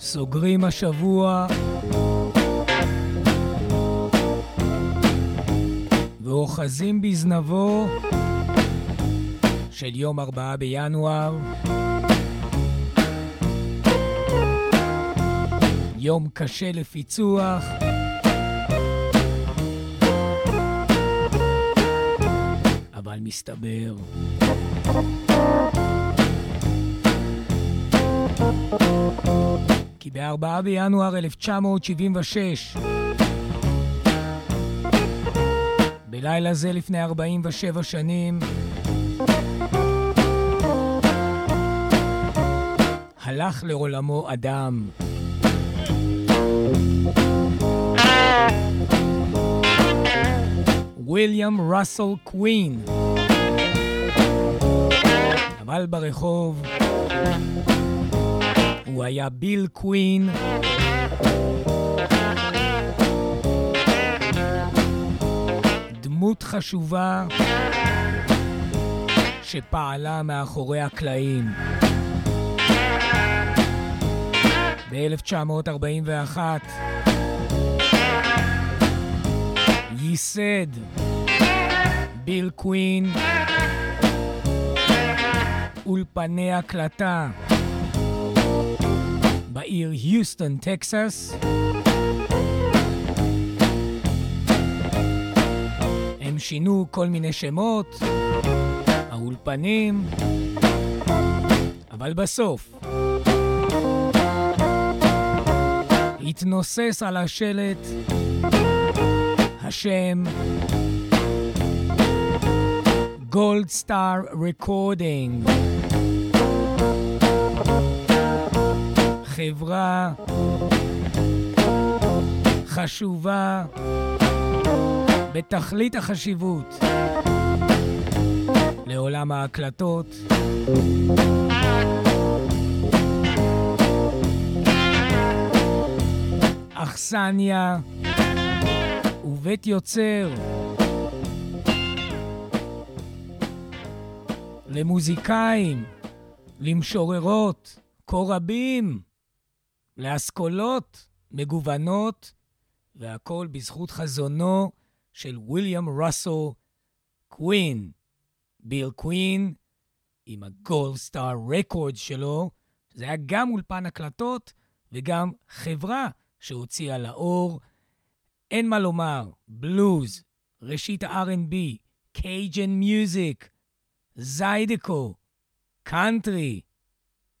סוגרים השבוע ואוחזים בזנבו של יום ארבעה בינואר. יום קשה לפיצוח. אבל מסתבר. כי ב-4 בינואר 1976, בלילה זה לפני 47 שנים, הלך לעולמו אדם. ויליאם ראסל קווין. אבל ברחוב הוא היה ביל קווין. דמות חשובה שפעלה מאחורי הקלעים. ב-1941 ייסד ביל קווין אולפני הקלטה בעיר היוסטון, טקסס. שינו כל מיני שמות, האולפנים, אבל בסוף התנוסס על השלט השם גולד סטאר רקורדינג. חברה חשובה בתכלית החשיבות לעולם ההקלטות. אכסניה ובית יוצר למוזיקאים, למשוררות, כה רבים. לאסכולות מגוונות, והכל בזכות חזונו של ויליאם ראסו קווין. ביל קווין, עם הגולד סטאר רקורד שלו, זה היה גם אולפן הקלטות וגם חברה שהוציאה לאור. אין מה לומר, בלוז, ראשית ה-R&B, Cajun music, Zydeco, קאנטרי,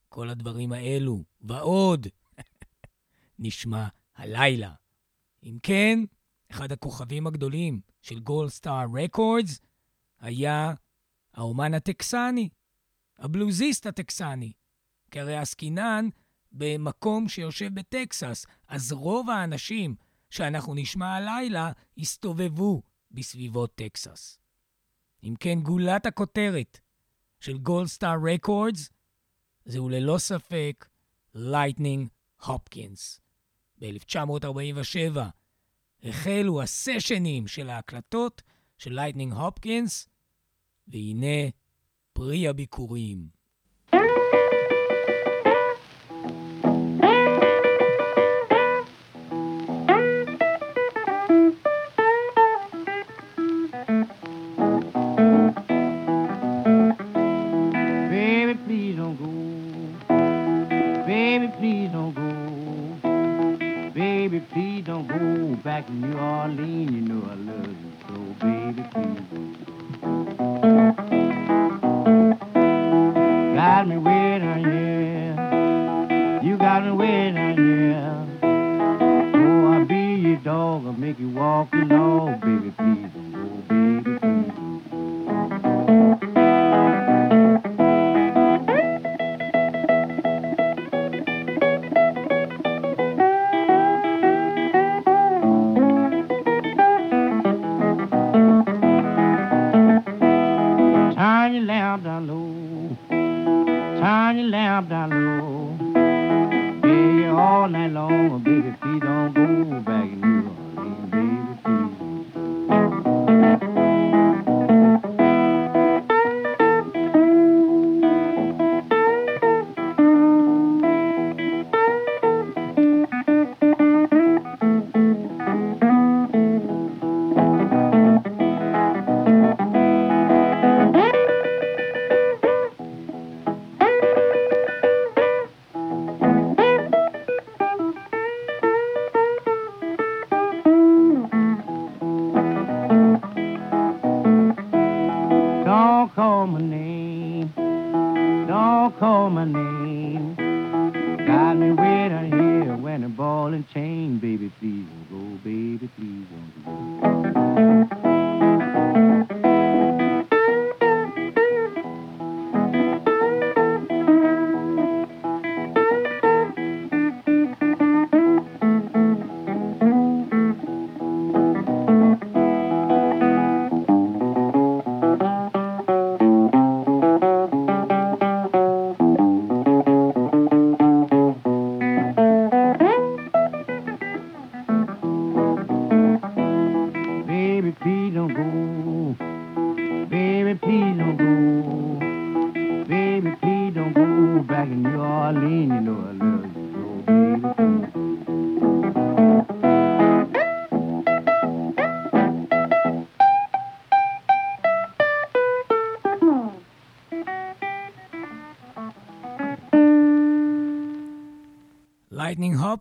כל הדברים האלו, ועוד. נשמע הלילה. אם כן, אחד הכוכבים הגדולים של Gold Star Records היה האומן הטקסני, הבלוזיסט הטקסני. כי הרי עסקינן במקום שיושב בטקסס, אז רוב האנשים שאנחנו נשמע הלילה הסתובבו בסביבות טקסס. אם כן, גולת הכותרת של Gold Star Records זהו ללא ספק לייטנינג הופקינס. ב-1947 החלו הסשנים של ההקלטות של לייטנינג הופקינס, והנה פרי הביקורים. New Orleans, you know I love you so, baby, please.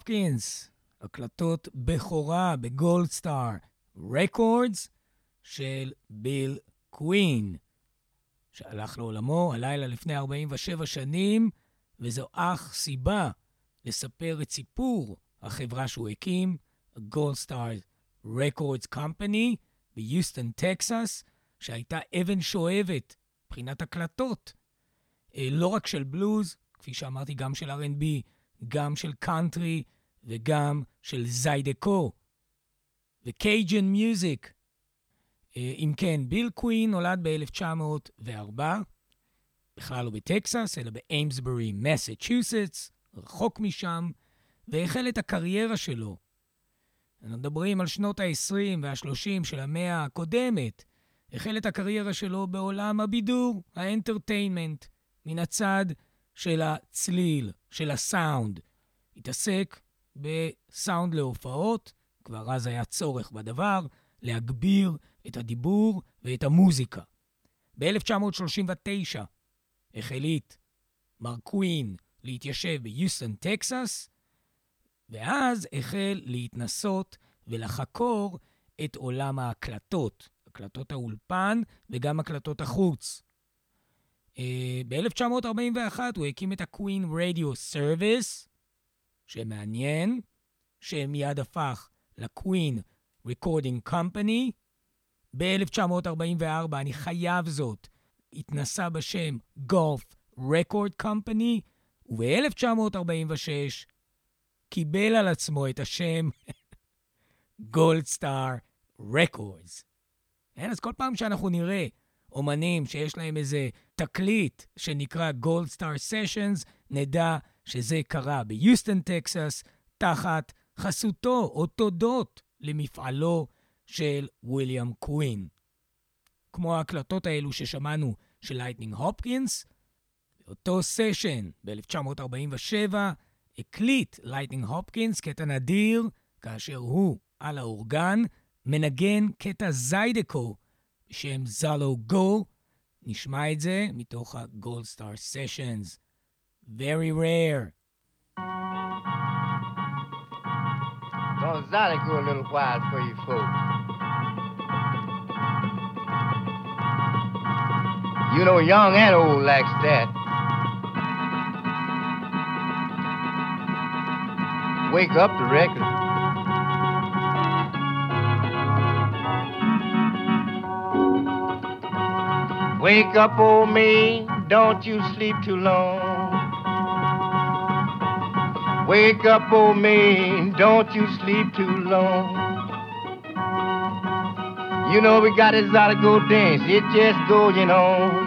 הופקינס, הקלטות בכורה ב Gold Star Records של ביל קווין, שהלך לעולמו הלילה לפני 47 שנים, וזו אך סיבה לספר את סיפור החברה שהוא הקים, Gold Star Records Company ביוסטון, טקסס, שהייתה אבן שואבת מבחינת הקלטות, אה, לא רק של בלוז, כפי שאמרתי, גם של R&B, גם של קאנטרי וגם של Zydeco ו Cajun music. אה, אם כן, ביל קווין נולד ב-1904, בכלל לא בטקסס, אלא באיימסברי, מסצ'וסטס, רחוק משם, והחל את הקריירה שלו. אנחנו מדברים על שנות ה-20 וה-30 של המאה הקודמת. החל את הקריירה שלו בעולם הבידור, ה entertainment, מן הצד של הצליל, של הסאונד. התעסק בסאונד להופעות, כבר אז היה צורך בדבר, להגביר את הדיבור ואת המוזיקה. ב-1939 החליט מר קווין להתיישב ביוסטון, טקסס, ואז החל להתנסות ולחקור את עולם ההקלטות, הקלטות האולפן וגם הקלטות החוץ. ב-1941 הוא הקים את ה-Queen Radio Service, שמעניין, שמיד הפך ל-Queen Recording Company. ב-1944, אני חייב זאת, התנסה בשם Golf Record Company, וב-1946 קיבל על עצמו את השם Star Records. כן, אז כל פעם שאנחנו נראה אומנים שיש להם איזה תקליט שנקרא Star Sessions, נדע שזה קרה ביוסטון, טקסס, תחת חסותו או תודות למפעלו של ויליאם קווין. כמו ההקלטות האלו ששמענו של לייטנינג הופקינס, באותו סשן ב-1947 הקליט לייטנינג הופקינס קטע נדיר, כאשר הוא, על האורגן, מנגן קטע זיידקו בשם Zolo Go. נשמע את זה מתוך ה-Gold Star Sessions. Very rare. Gonna go a little wild for you folks. You know, young and old likes that. Wake up the record. Wake up, old me, don't you sleep too long. Wake up, old man, don't you sleep too long. You know we got this out to go dance, it just going on.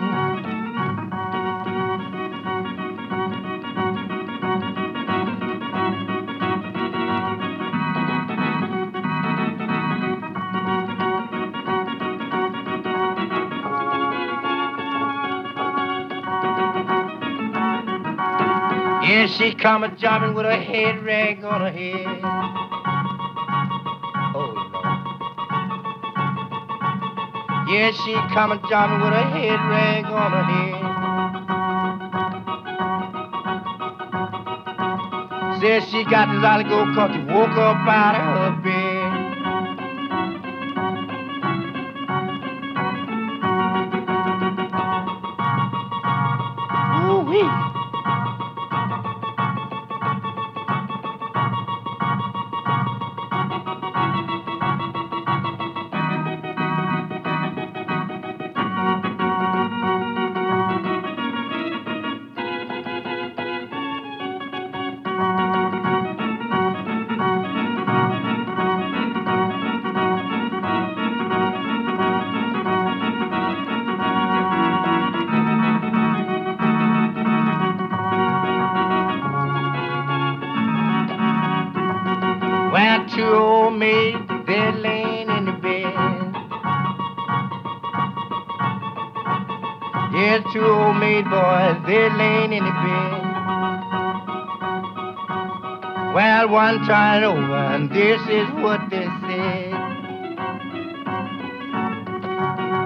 She come a jobbing with a head rag on her head. Oh, Lord. Yeah, she come a jobbing with a head rag on her head. Says she got this let go cause she woke up out of her bed. One tried over, and this is what they said.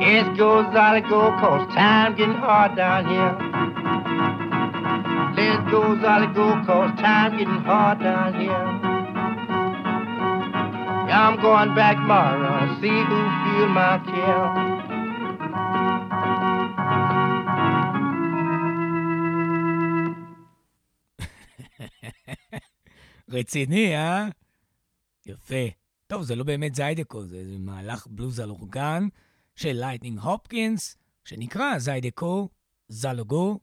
It goes out of go, cause time getting hard down here. Let's go, Zolly, go, cause time getting hard down here. I'm going back tomorrow, see who feel my care. רציני, אה? יפה. טוב, זה לא באמת זיידקו, זה מהלך בלוז על אורגן של לייטנינג הופקינס, שנקרא זיידקו, Zolo Go,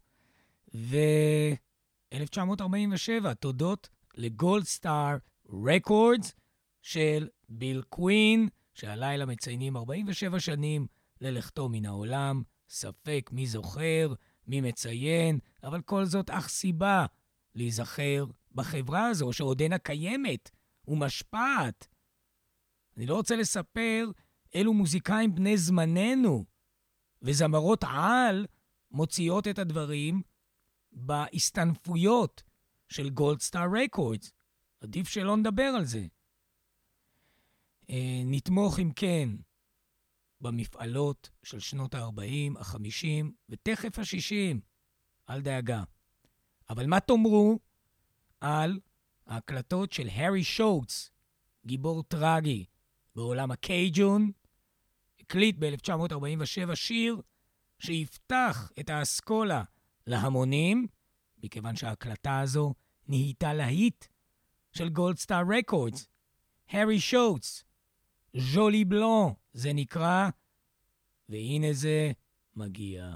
ו-1947, תודות ל Gold Star Records של ביל קווין, שהלילה מציינים 47 שנים ללכתו מן העולם. ספק מי זוכר, מי מציין, אבל כל זאת אך סיבה להיזכר בחברה הזו, שעודנה קיימת ומשפעת. אני לא רוצה לספר אילו מוזיקאים בני זמננו וזמרות על מוציאות את הדברים בהסתנפויות של גולדסטאר רקורדס. עדיף שלא נדבר על זה. אה, נתמוך, אם כן, במפעלות של שנות ה-40, ה-50 ותכף ה-60. אל דאגה. אבל מה תאמרו על ההקלטות של הארי שואוטס, גיבור טרגי בעולם הקייג'ון? הקליט ב-1947 שיר שיפתח את האסכולה להמונים, מכיוון שההקלטה הזו נהייתה להיט של Gold Star Records. הארי שואוטס, Jole Blon, זה נקרא, והנה זה מגיע.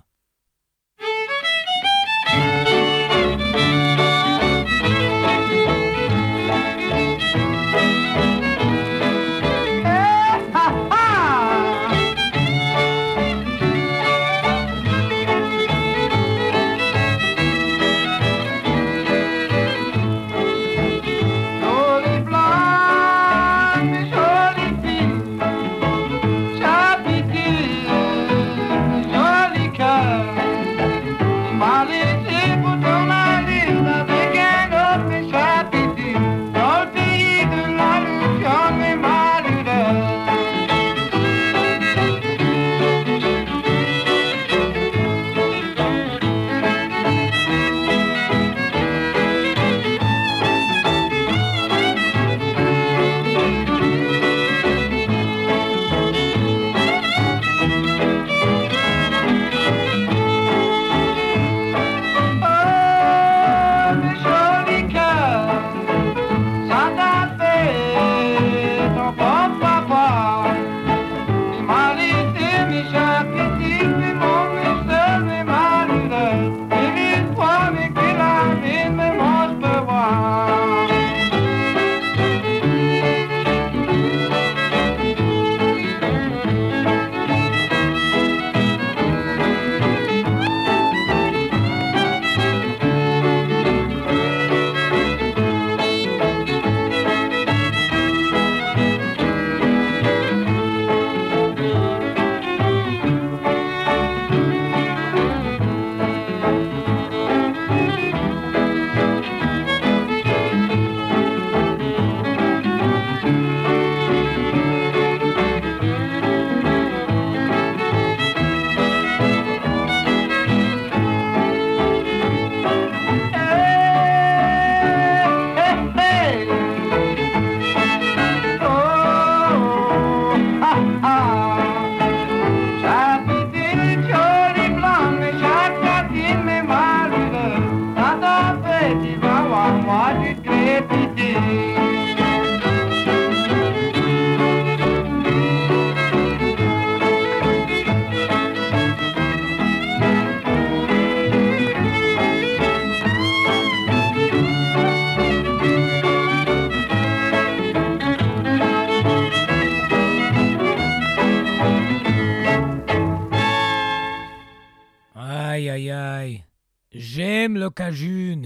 קז'ון.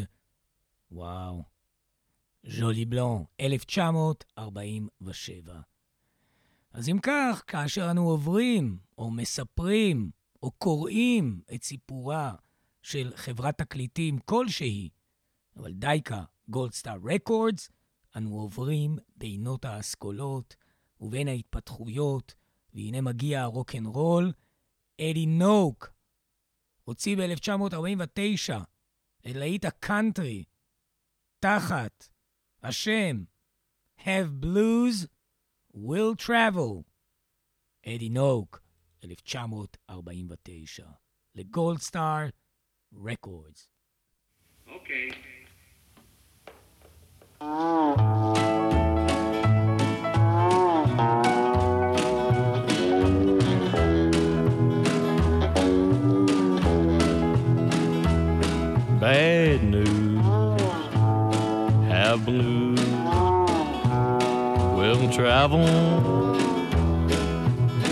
וואו. ז'ולי בלון, 1947. אז אם כך, כאשר אנו עוברים, או מספרים, או קוראים את סיפורה של חברת תקליטים כלשהי, אבל דייקה, גולדסטאר רקורדס, אנו עוברים בינות האסכולות ובין ההתפתחויות, והנה מגיע הרוקנרול, אדי נוק, הוציא ב-1949 את להיט הקאנטרי, תחת השם Have Blues Will Travel, אדי נוק, 1949, לגולדסטאר רקורדס. אוקיי. Travel.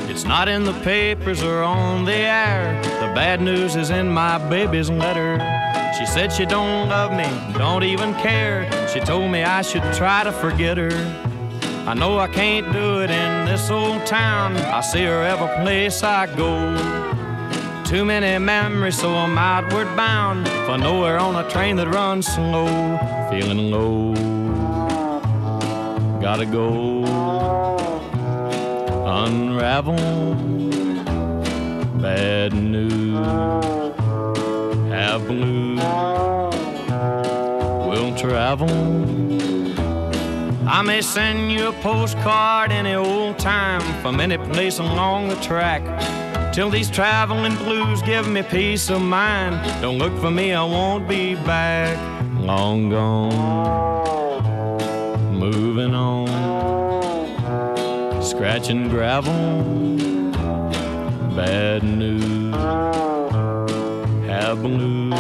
It's not in the papers or on the air. The bad news is in my baby's letter. She said she don't love me, don't even care. She told me I should try to forget her. I know I can't do it in this old town. I see her every place I go. Too many memories, so I'm outward bound. For nowhere on a train that runs slow. Feeling low. Gotta go. Unravel. Bad news have blues will travel. I may send you a postcard any old time from any place along the track. Till these traveling blues give me peace of mind. Don't look for me, I won't be back. Long gone, moving on, scratching gravel. Bad news have blues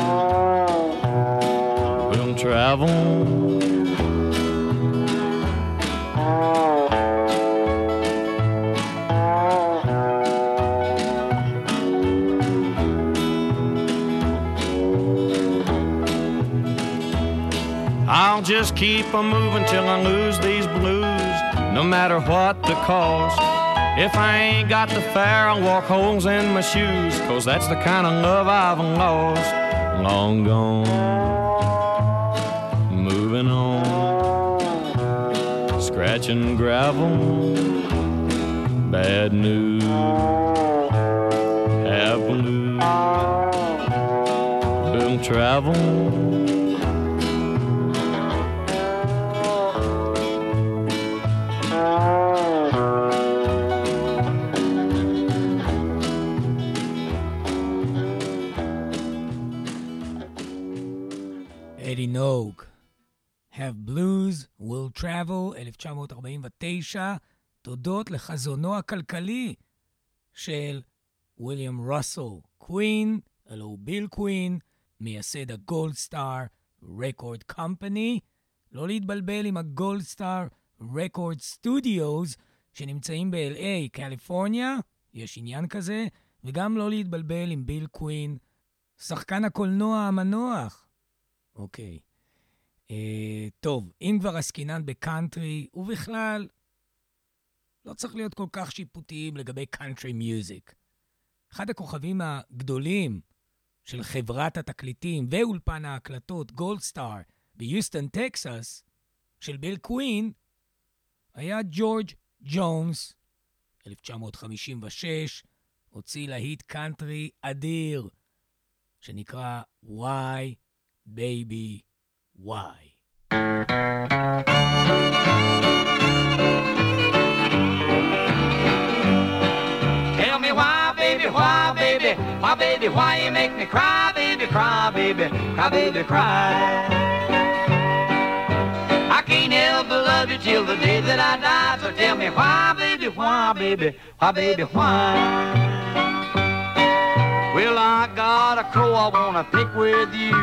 will travel. I'll just keep a moving till I lose these blues, no matter what the cost. If I ain't got the fare, I'll walk holes in my shoes, cause that's the kind of love I've lost. Long gone, moving on, scratching gravel, bad news, have blues, will travel. Travel, 1949, תודות לחזונו הכלכלי של ויליאם רוסל קווין, הלוא ביל קווין, מייסד ה Gold Star Record Company. לא להתבלבל עם ה Gold Star Record Studios שנמצאים ב-LA, קליפורניה, יש עניין כזה, וגם לא להתבלבל עם ביל קווין, שחקן הקולנוע המנוח. אוקיי. אה, טוב, אם כבר עסקינן בקאנטרי, ובכלל, לא צריך להיות כל כך שיפוטיים לגבי country music. אחד הכוכבים הגדולים של חברת התקליטים ואולפן ההקלטות, Gold Star, ביוסטון, טקסס, של ביל קווין, היה ג'ורג' ג'ונס, 1956, הוציא להיט קאנטרי אדיר, שנקרא Why Baby Why. Tell me why, baby, why, baby, why, baby, why you make me cry, baby, cry, baby, cry, baby, cry. I can't help but love you till the day that I die. So tell me why, baby, why, baby, why, baby, why? Well, I got a crow I wanna pick with you.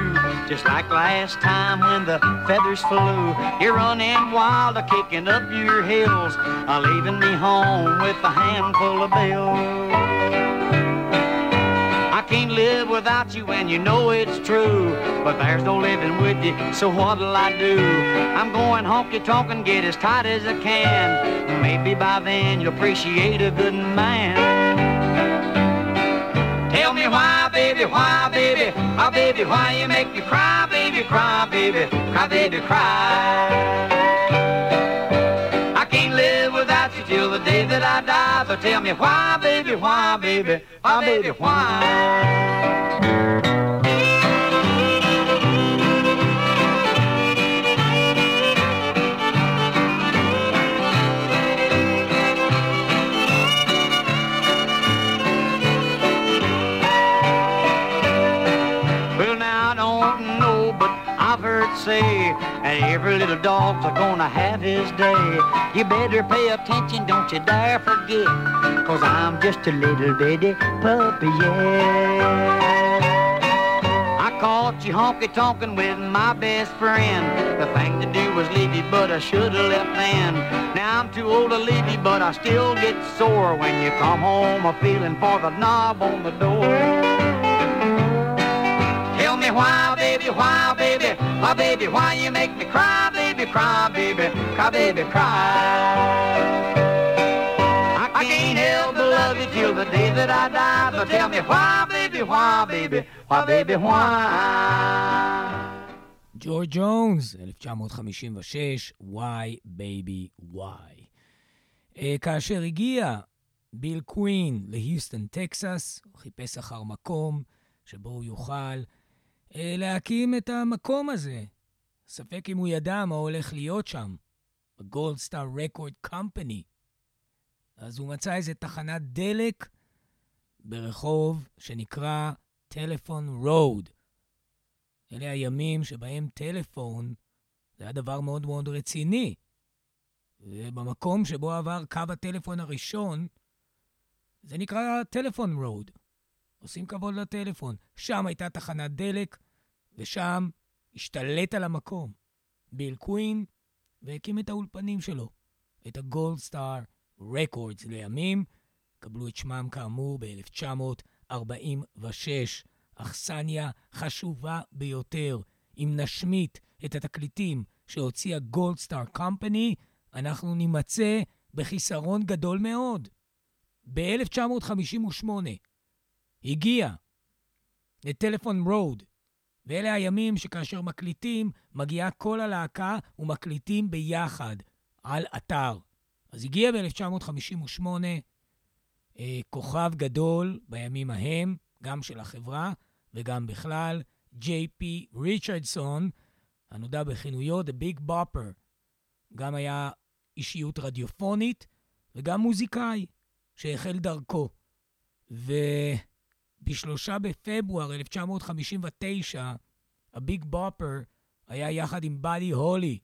Just like last time when the feathers flew. You're running wild, kicking up your heels, leaving me home with a handful of bills. I can't live live without you and you know it's true. But there's no living with you, so what'll I do? I'm going honky tonk and get as tight as I can. Maybe by then you'll appreciate a good man. Tell me why, baby, why, baby, why, baby, why you make me cry, baby, cry, baby, cry, baby, cry. I can't live without you till the day that I die. So tell me why, baby, why, baby, why, baby, why? Say that every little dog's gonna have his day. You better pay attention, don't you dare forget, cause I'm just a little bitty puppy, yeah. I caught you honky tonkin' with my best friend. The thing to do was leave you, but I should've left then. Now I'm too old to leave you, but I still get sore when you come home a feeling for the knob on the door. Why, baby, why, baby, why, baby, why you make me cry, baby, cry, baby, cry, baby, cry. I can't help but love you till the day that I die, but tell me why, baby, why, baby, why, baby, why? ג'ורג' ג'ונס, 1956, Why Baby Why. אה, כאשר הגיע ביל קווין להיוסטון, טקסס, הוא חיפש אחר מקום שבו הוא יוכל אה, להקים את המקום הזה. ספק אם הוא ידע מה הולך להיות שם, בגולד סטאר רקורד קומפני. אז הוא מצא איזה תחנת דלק ברחוב שנקרא טלפון רוד. אלה הימים שבהם טלפון זה היה דבר מאוד מאוד רציני. ובמקום שבו עבר קו הטלפון הראשון, זה נקרא Telephone Road. עושים כבוד לטלפון. שם הייתה תחנת דלק, ושם השתלט על המקום. ביל קווין, והקים את האולפנים שלו, את ה Gold Star Records לימים, קבלו את שמם כאמור ב-1946. אכסניה חשובה ביותר. אם נשמיט את התקליטים שהוציאה Gold Star Company, אנחנו נימצא בחיסרון גדול מאוד. ב-1958 הגיע לטלפון רוד, ואלה הימים שכאשר מקליטים, מגיעה כל הלהקה ומקליטים ביחד על אתר. אז הגיע ב-1958 אה, כוכב גדול בימים ההם, גם של החברה וגם בכלל, ג'יי פי ריצ'רדסון, הנודע בכינויו The Big Bopper. גם היה אישיות רדיופונית וגם מוזיקאי שהחל דרכו. ובשלושה בפברואר 1959, הביג בופר היה יחד עם באדי הולי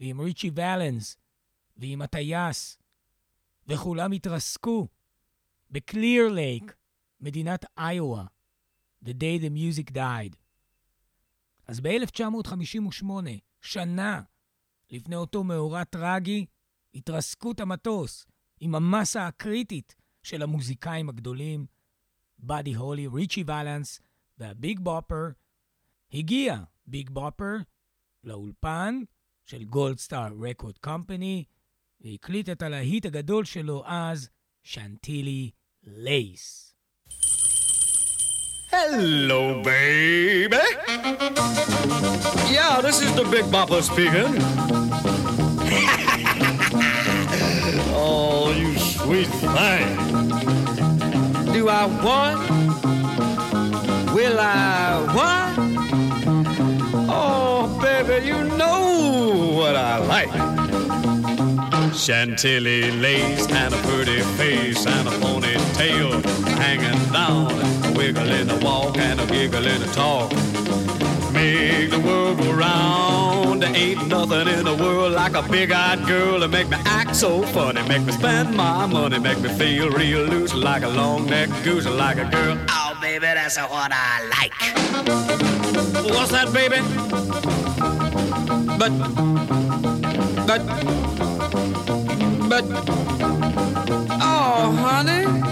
ועם ריצ'י ולנס ועם הטייס, וכולם התרסקו בקליר לייק, מדינת איואה, The Day the Music Died. אז ב-1958, שנה לפני אותו מאורע טרגי, התרסקות המטוס עם המסה הקריטית של המוזיקאים הגדולים, באדי הולי, ריצ'י ולנס והביג בופר, הגיע ביג בופר לאולפן של גולד סטאר רקורד קומפני, והקליט את הלהיט הגדול שלו אז, שנטילי לייס. Hello, baby. Yeah, this is the Big Bopper speaking. oh, you sweet thing. Do I want? Will I want? Oh, baby, you know what I like. Chantilly lace and a pretty face and a ponytail hanging down, a wiggle in the walk and a giggle in the talk. Make the world go round. There ain't nothing in the world like a big-eyed girl to make me act so funny, make me spend my money, make me feel real loose like a long-necked goose, like a girl. Oh, baby, that's what I like. What's that, baby? But, but, but, oh, honey.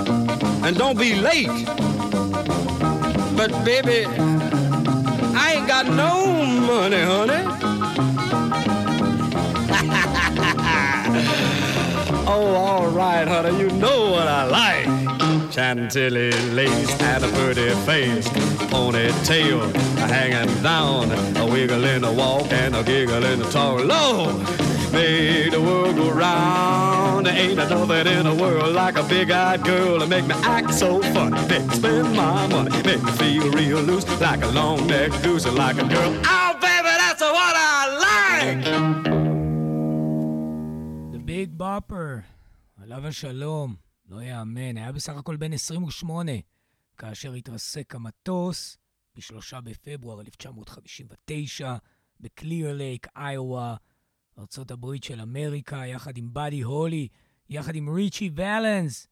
and don't be late. But baby, I ain't got no money, honey. oh, all right, honey, you know what I like. Chantilly lace and a pretty face, ponytail hanging down, a wiggle in the walk and a giggle in the talk. Lord, make the world go round. There ain't nothing in the world like a big-eyed girl to make me act so funny, make me spend my money, make me feel real loose like a long-necked goose and like a girl. Oh, baby, that's what I like. The Big Bopper, עליו השלום, לא יאמן, היה בסך הכל בן 28, כאשר התרסק המטוס ב-3 בפברואר 1959 בקליר לייק, איואה, ארצות הברית של אמריקה, יחד עם באדי הולי, יחד עם ריצ'י ולנס,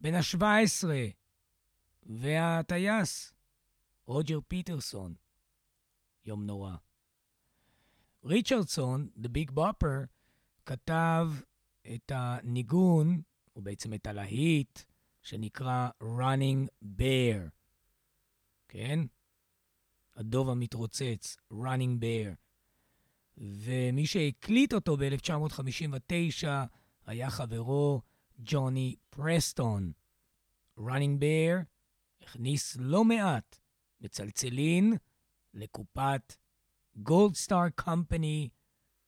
בן ה-17, והטייס, רוג'ר פיטרסון. יום נורא. ריצ'רדסון, The Big Bopper, כתב את הניגון, או בעצם את הלהיט, שנקרא Running Bear. כן? הדוב המתרוצץ, Running Bear. ומי שהקליט אותו ב-1959 היה חברו ג'וני פרסטון. Running Bear הכניס לא מעט מצלצלין לקופת גולד סטאר קומפני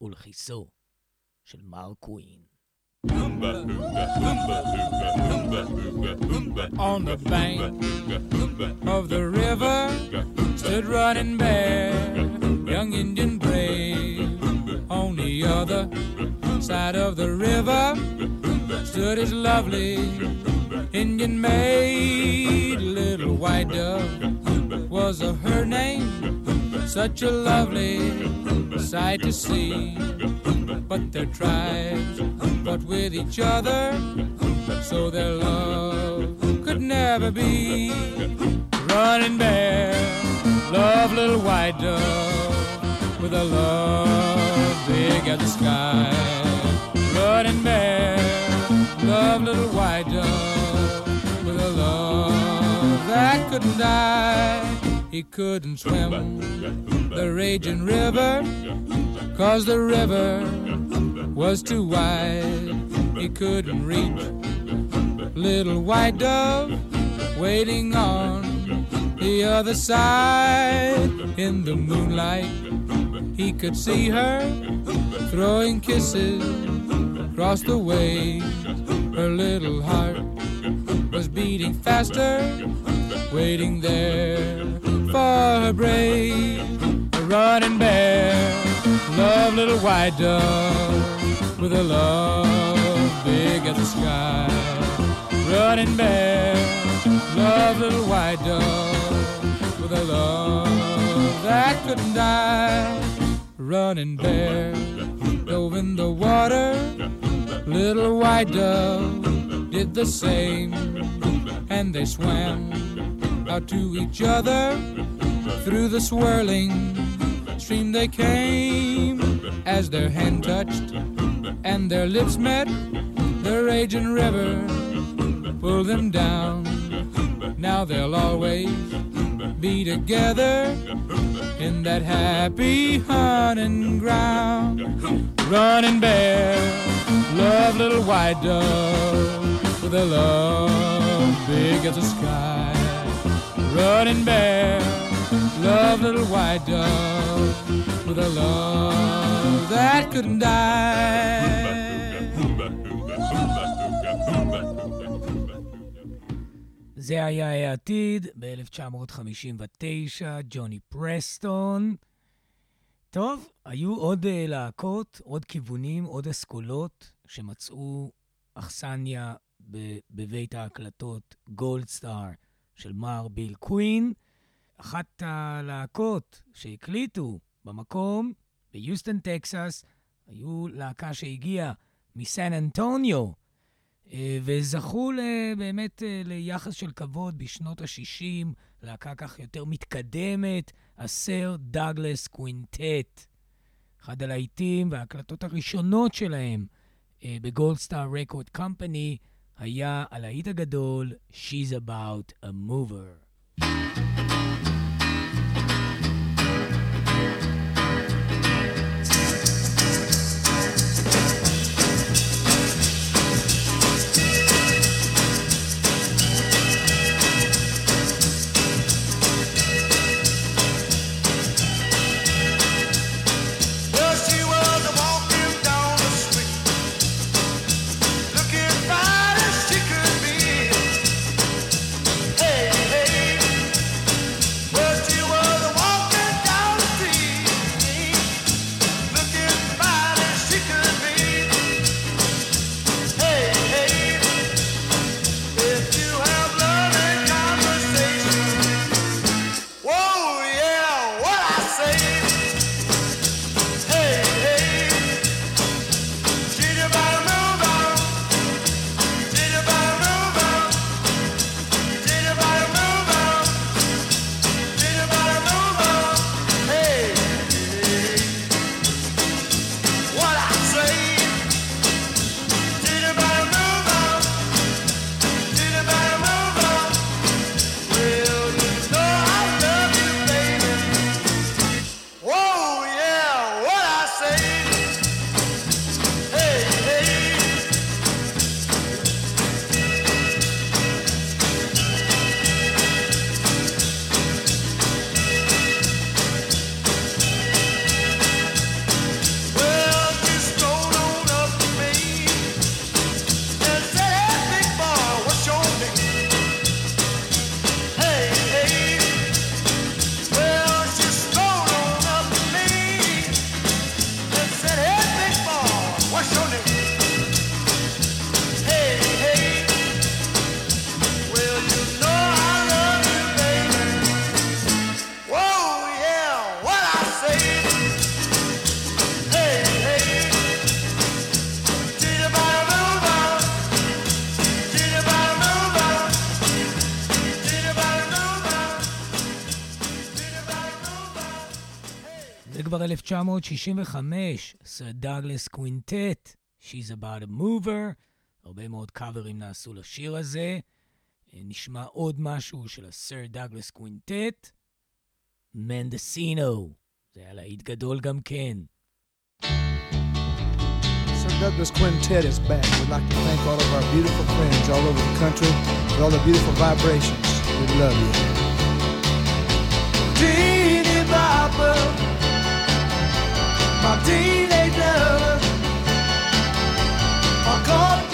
ולכיסו של מר קווין. On the bank of the river stood running bear, young Indian brave. On the other side of the river stood his lovely Indian maid, little white dove was her name. Such a lovely sight to see. But their tribes fought with each other, so their love could never be. Running bear, love little white dove with a love big as the sky. Running bear, love little white dove with a love that couldn't die. He couldn't swim the raging river, cause the river was too wide. He couldn't reach little white dove waiting on the other side. In the moonlight, he could see her throwing kisses across the way. Her little heart was beating faster, waiting there for her brave. Running bear, love little white dove with a love big as the sky. Running bear, love little white dove with a love that couldn't die. Running bare, dove in the water, little white dove did the same, and they swam out to each other. Through the swirling stream they came. As their hand touched and their lips met the raging river pulled them down. Now they'll always be together in that happy hunting ground running bear love little white dove with a love big as the sky running bear, love little white dove with a love that couldn't die. זה היה העתיד ב-1959, ג'וני פרסטון. טוב, היו עוד uh, להקות, עוד כיוונים, עוד אסכולות שמצאו אכסניה ב- בבית ההקלטות גולדסטאר. של מר ביל קווין, אחת הלהקות שהקליטו במקום, ביוסטון, טקסס, היו להקה שהגיעה מסן אנטוניו, וזכו באמת אה, ליחס של כבוד בשנות ה-60, להקה כך יותר מתקדמת, ה Sir Douglas Quintet. אחד הלהיטים וההקלטות הראשונות שלהם אה, ב Gold Star Record Company היה הלהיט הגדול She's About a Mover. 1965, סר דאגלס קווינטט, She's About a Mover, הרבה מאוד קאברים נעשו לשיר הזה. נשמע עוד משהו של הסר דאגלס קווינטט, מנדסינו, זה היה להיט גדול גם כן. Sir Douglas Quintet is back. We'd like to thank all of our beautiful friends all over the country for all the beautiful vibrations. We love you. Teeny Bopper my teenage lover. I caught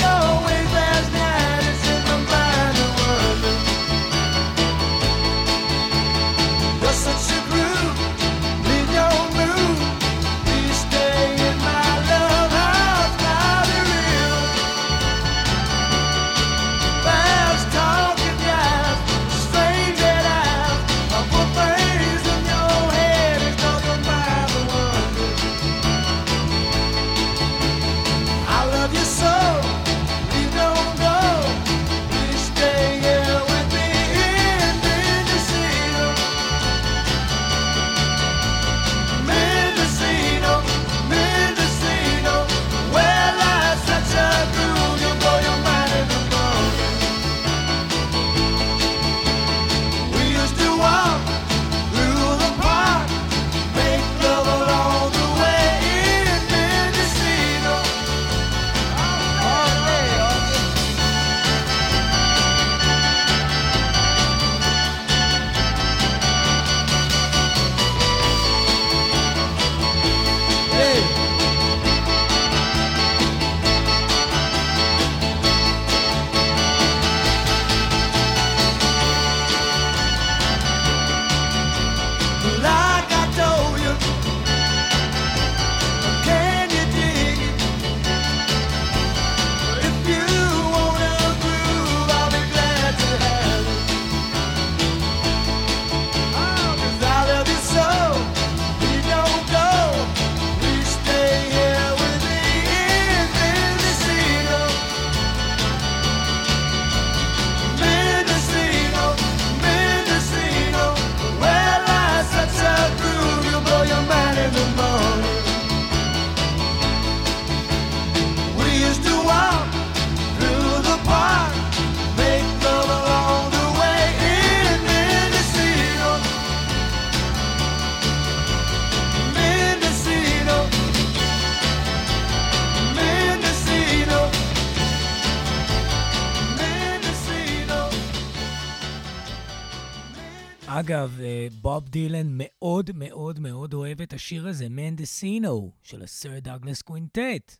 אגב, אה, בוב דילן מאוד מאוד מאוד אוהב את השיר הזה, Mendocino, של ה Sir Douglas Quintet.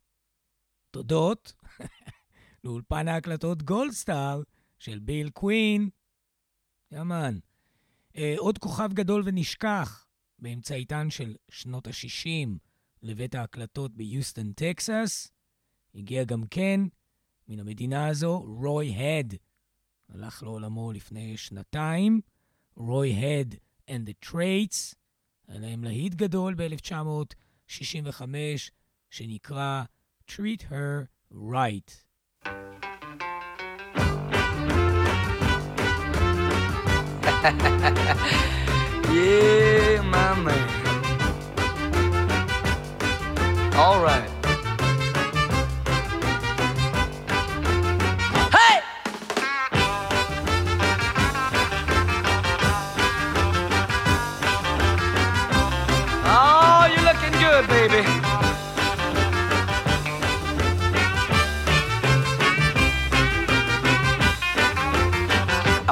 תודות לאולפן ההקלטות Gold Star של ביל קווין. יאמן. אה, עוד כוכב גדול ונשכח, באמצעיתן של שנות ה-60 לבית ההקלטות ביוסטון, טקסס, הגיע גם כן מן המדינה הזו, רוי הד. הלך לעולמו לפני שנתיים. רוי הד and the Traits, היה להם להיט גדול ב-1965, שנקרא Treat Her Right. yeah, my man. All right.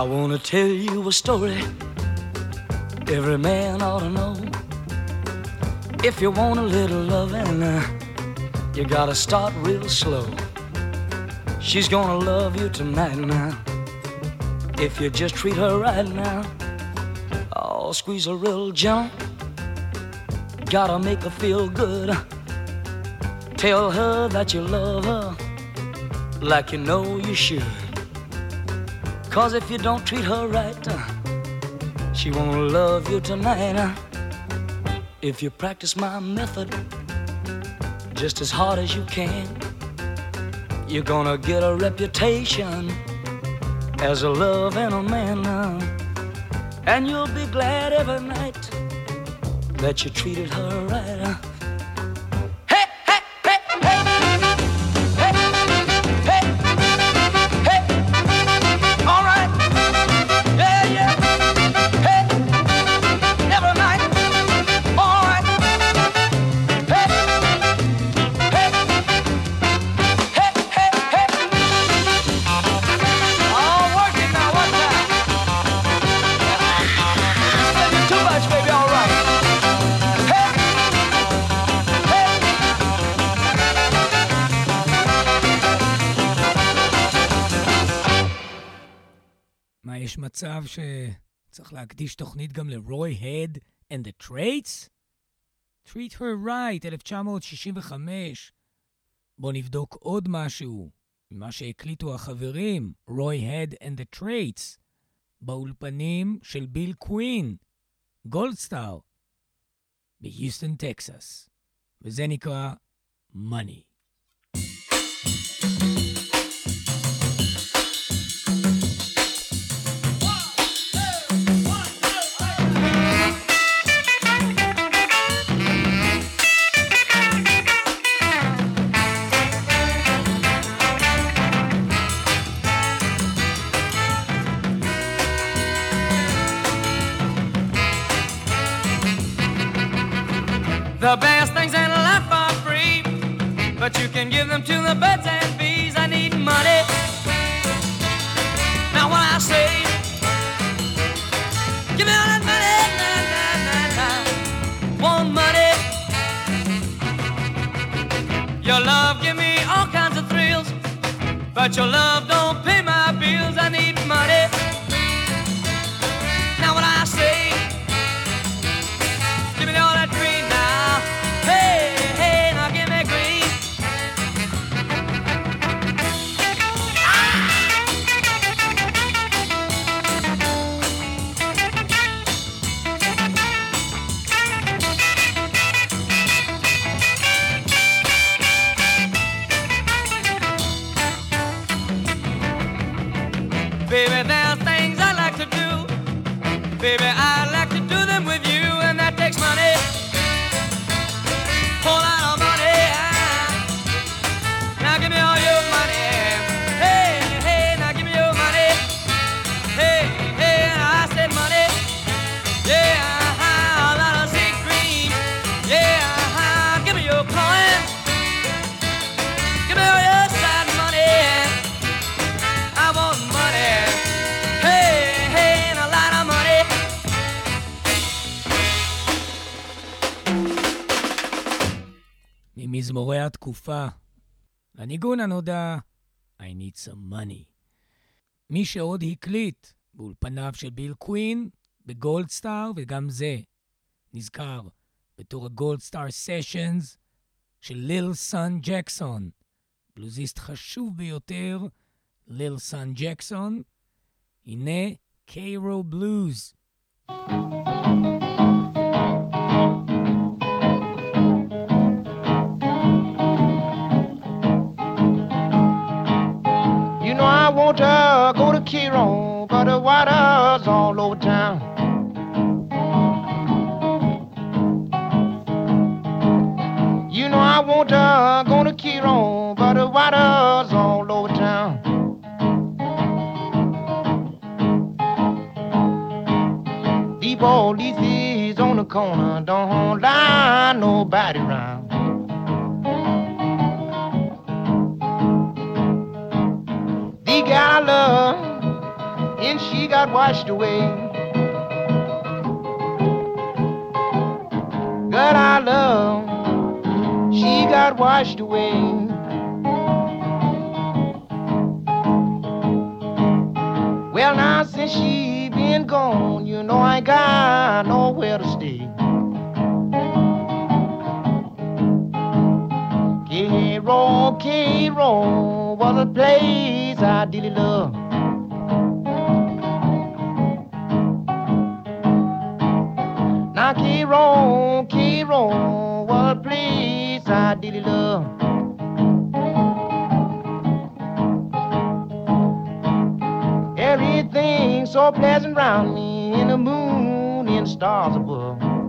I wanna tell you a story every man ought to know. If you want a little loving, uh, you gotta start real slow. She's gonna love you tonight now. If you just treat her right now, oh, squeeze her real gentle. Gotta make her feel good. Tell her that you love her like you know you should. Cause if you don't treat her right, uh, she won't love you tonight. uh. If you practice my method just as hard as you can, you're gonna get a reputation as a love and a man. uh. And you'll be glad every night that you treated her right. מצב שצריך להקדיש תוכנית גם לרוי הד and the Traits? Treat her right, 1965. בואו נבדוק עוד משהו ממה שהקליטו החברים, רוי הד and the Traits, באולפנים של ביל קווין, גולדסטאר, ביוסטון, טקסס. וזה נקרא Money. The best things in life are free, but you can give them to the birds and bees. I need money. Now when I say, give me all that money, nah, nah, nah, nah. want money. Your love give me all kinds of thrills, but your love התקופה. לניגון הנודע I need some money. מי שעוד הקליט באולפניו של ביל קווין, ב Gold Star, וגם זה נזכר בתור ה Gold Star Sessions של ליל סאן ג'קסון, בלוזיסט חשוב ביותר, ליל סאן ג'קסון. הנה Cairo Blues. You know I want to go to Cairo, but the water's all over town. You know I want to go to Cairo, but the water's all over town. Deep all these is on the corner, don't lie nobody round. Love, and she got washed away. Girl I love, she got washed away. Well, now since she been gone, you know I got nowhere to stay. Cairo, Cairo was a place I dearly love. Now Cairo, Cairo was a place I dearly love. Everything so pleasant round me, and the moon and stars above.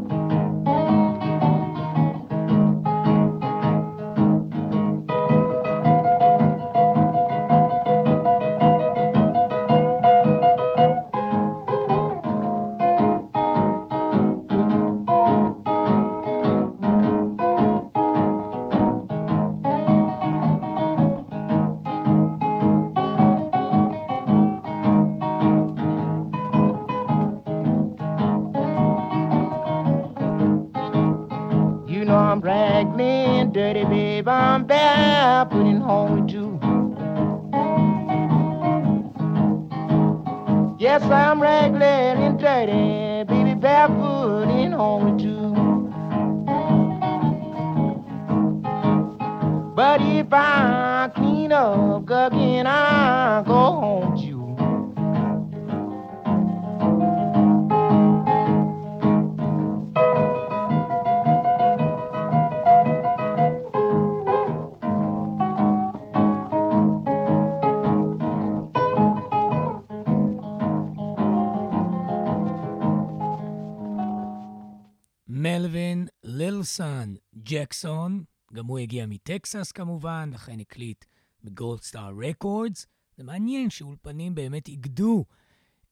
ג'קסון, גם הוא הגיע מטקסס כמובן, לכן הקליט בגולדסטאר רקורדס. זה מעניין שאולפנים באמת איגדו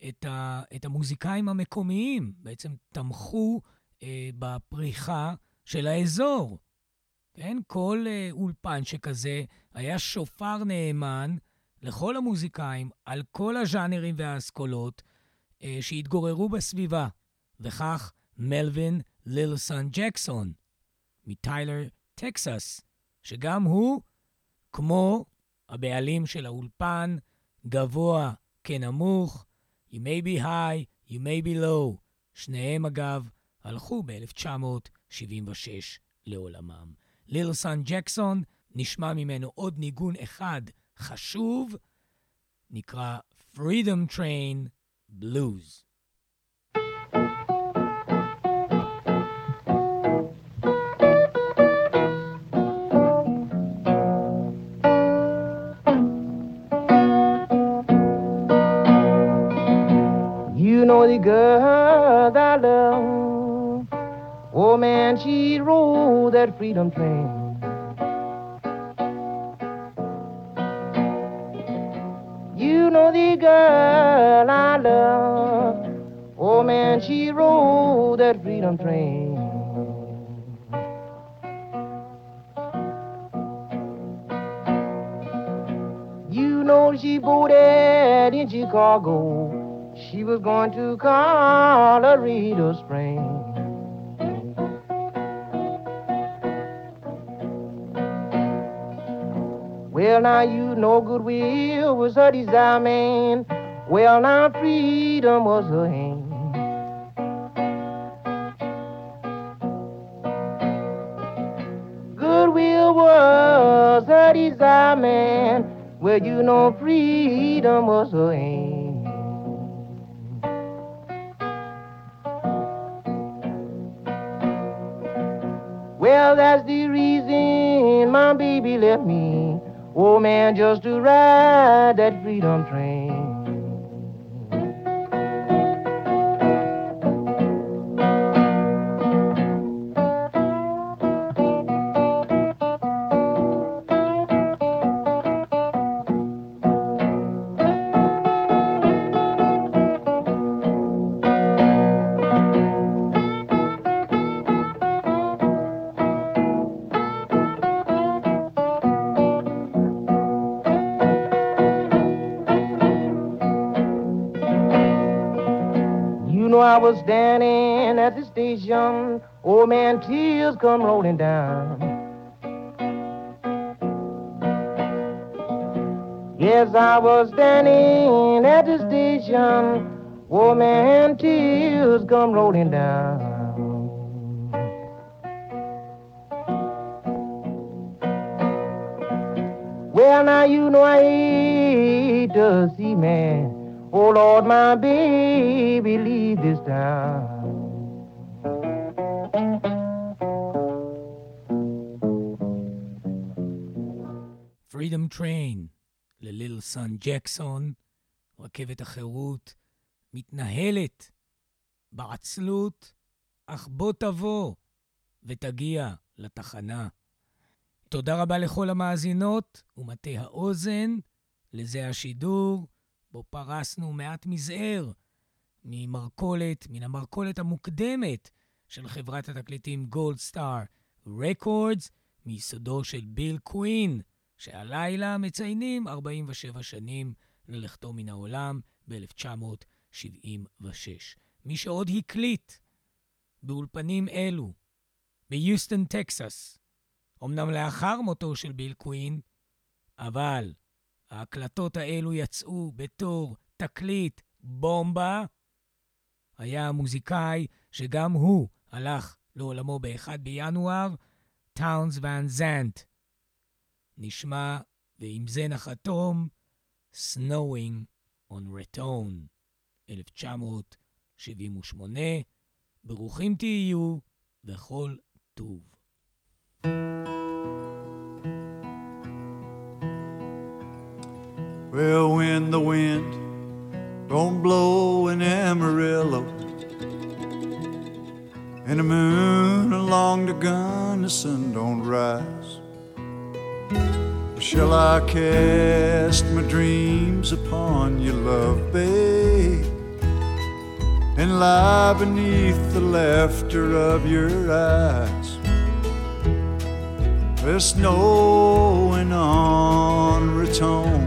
את, ה, את המוזיקאים המקומיים, בעצם תמכו אה, בפריחה של האזור. כן, כל אה, אולפן שכזה היה שופר נאמן לכל המוזיקאים על כל הז'אנרים והאסכולות אה, שהתגוררו בסביבה, וכך מלווין לילסון ג'קסון מטיילר, טקסס, שגם הוא, כמו הבעלים של האולפן, גבוה כנמוך, you may be high, you may be low. שניהם, אגב, הלכו ב-1976 לעולמם. לילסון ג'קסון, נשמע ממנו עוד ניגון אחד חשוב, נקרא Freedom Train Blues. Girl I love. Oh man, she rode that freedom train. You know the girl I love. Oh man, she rode that freedom train. You know she boarded in Chicago. She was going to Colorado Springs. Well, now you know goodwill was her desire, man. Well, now freedom was her aim. Goodwill was her desire, man. Well, you know freedom was her aim. Well, that's the reason my baby left me. Oh man, just to ride that freedom train. Station. Oh man, tears come rolling down. Yes, I was standing at the station. old man, tears come rolling down. Well, now you know I hate to see man. Oh Lord, my baby, leave this town. Freedom Train לליל סן ג'קסון, רכבת החירות, מתנהלת בעצלות, אך בוא תבוא ותגיע לתחנה. תודה רבה לכל המאזינות ומטה האוזן, לזה השידור, בו פרסנו מעט מזער ממרכולת, מן המרכולת המוקדמת של חברת התקליטים גולד סטאר רקורדס, מיסודו של ביל קווין, שהלילה מציינים 47 שנים ללכתו מן העולם ב-1976. מי שעוד הקליט באולפנים אלו, ביוסטון, טקסס, אמנם לאחר מותו של ביל קווין, אבל ההקלטות האלו יצאו בתור תקליט בומבה, היה המוזיקאי שגם הוא הלך לעולמו ב-1 בינואר, טאונס ואן זנט. נשמע, ועם זה נחתום, Snowing on Return, 1978. ברוכים תהיו וכל טוב. Well, when the wind don't blow in Amarillo and the moon along the Gunnison don't rise, shall I cast my dreams upon your love, babe, and lie beneath the laughter of your eyes? There's snowing on Raton.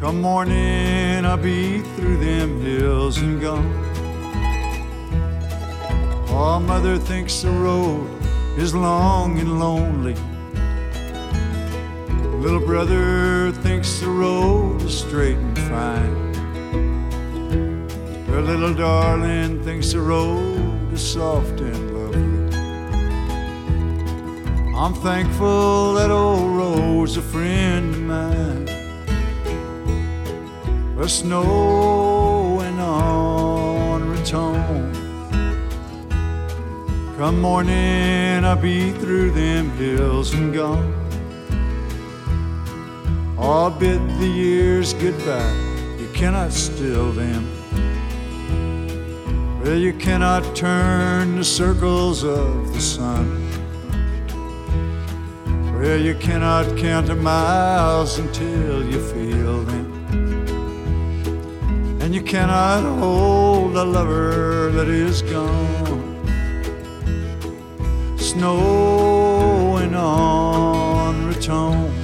Come morning, I'll be through them hills and gone. Oh, mother thinks the road is long and lonely. Little brother thinks the road is straight and fine. Her little darling thinks the road is soft and lovely. I'm thankful that old road's a friend of mine. The snowing on Raton. Come morning, I'll be through them hills and gone. I'll bid the years goodbye. You cannot still them. Well, you cannot turn the circles of the sun. Well, you cannot count the miles until you feel them. And you cannot hold a lover that is gone. Snowing on Raton.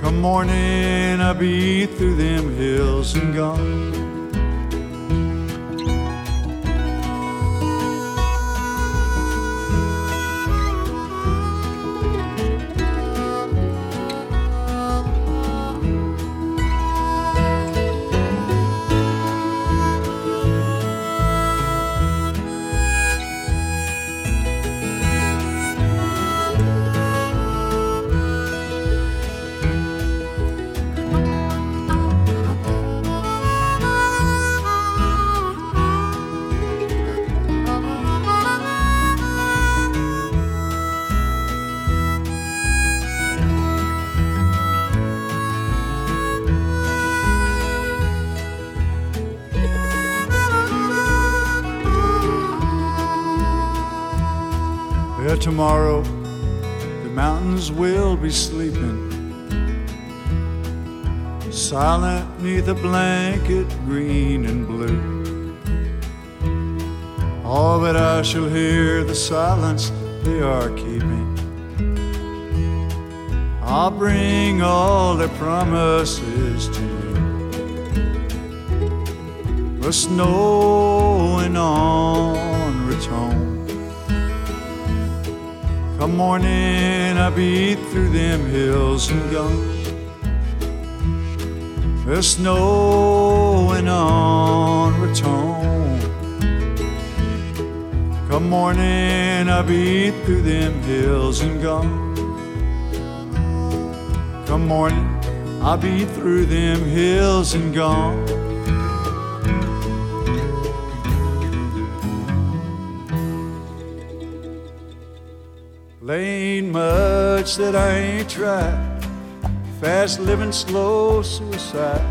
Come morning, I'll be through them hills and gone. Tomorrow, the mountains will be sleeping. Silent neath a blanket green and blue. Oh, but I shall hear the silence they are keeping. I'll bring all their promises to you. The snow and on return. Come morning, I beat through them hills and gone. The snow on return. Come morning, I beat through them hills and gone. Come morning, I beat through them hills and gone. Much that I ain't tried. Fast living, slow suicide.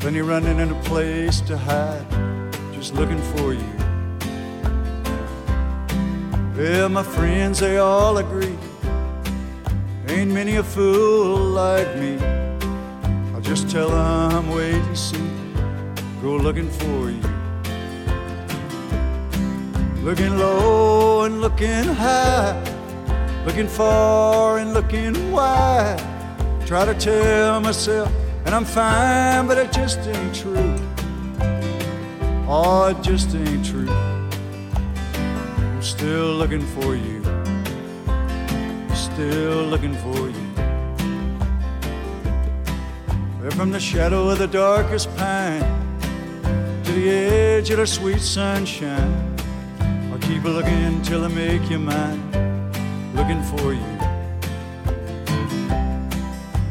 Plenty running in a place to hide, just looking for you. Well, my friends, they all agree. Ain't many a fool like me. I'll just tell them, wait and see. Go looking for you. Looking low and looking high. Looking far and looking wide. Try to tell myself, and I'm fine, but it just ain't true. Oh, it just ain't true. I'm still looking for you. Still looking for you. There from the shadow of the darkest pine to the edge of the sweet sunshine. I'll keep looking till I make you mine. Looking for you.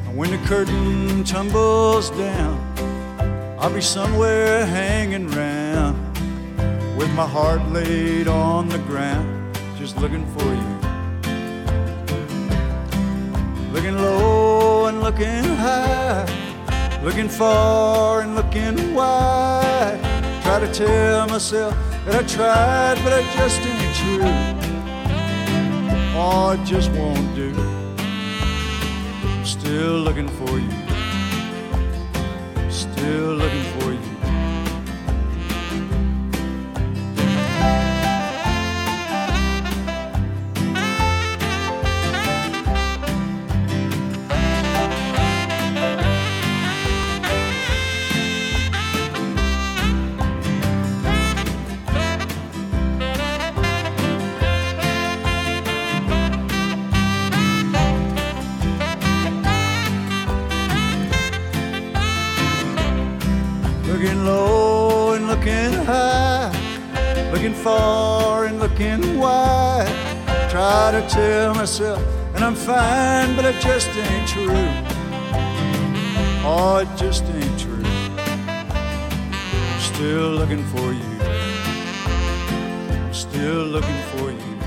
And when the curtain tumbles down, I'll be somewhere hanging round with my heart laid on the ground, just looking for you. Looking low and looking high, looking far and looking wide. Try to tell myself that I tried, but I just ain't true. Oh, it just won't do. I'm still looking for you. Still looking myself, and I'm fine, but it just ain't true. Oh, it just ain't true. Still looking for you. I'm still looking for you.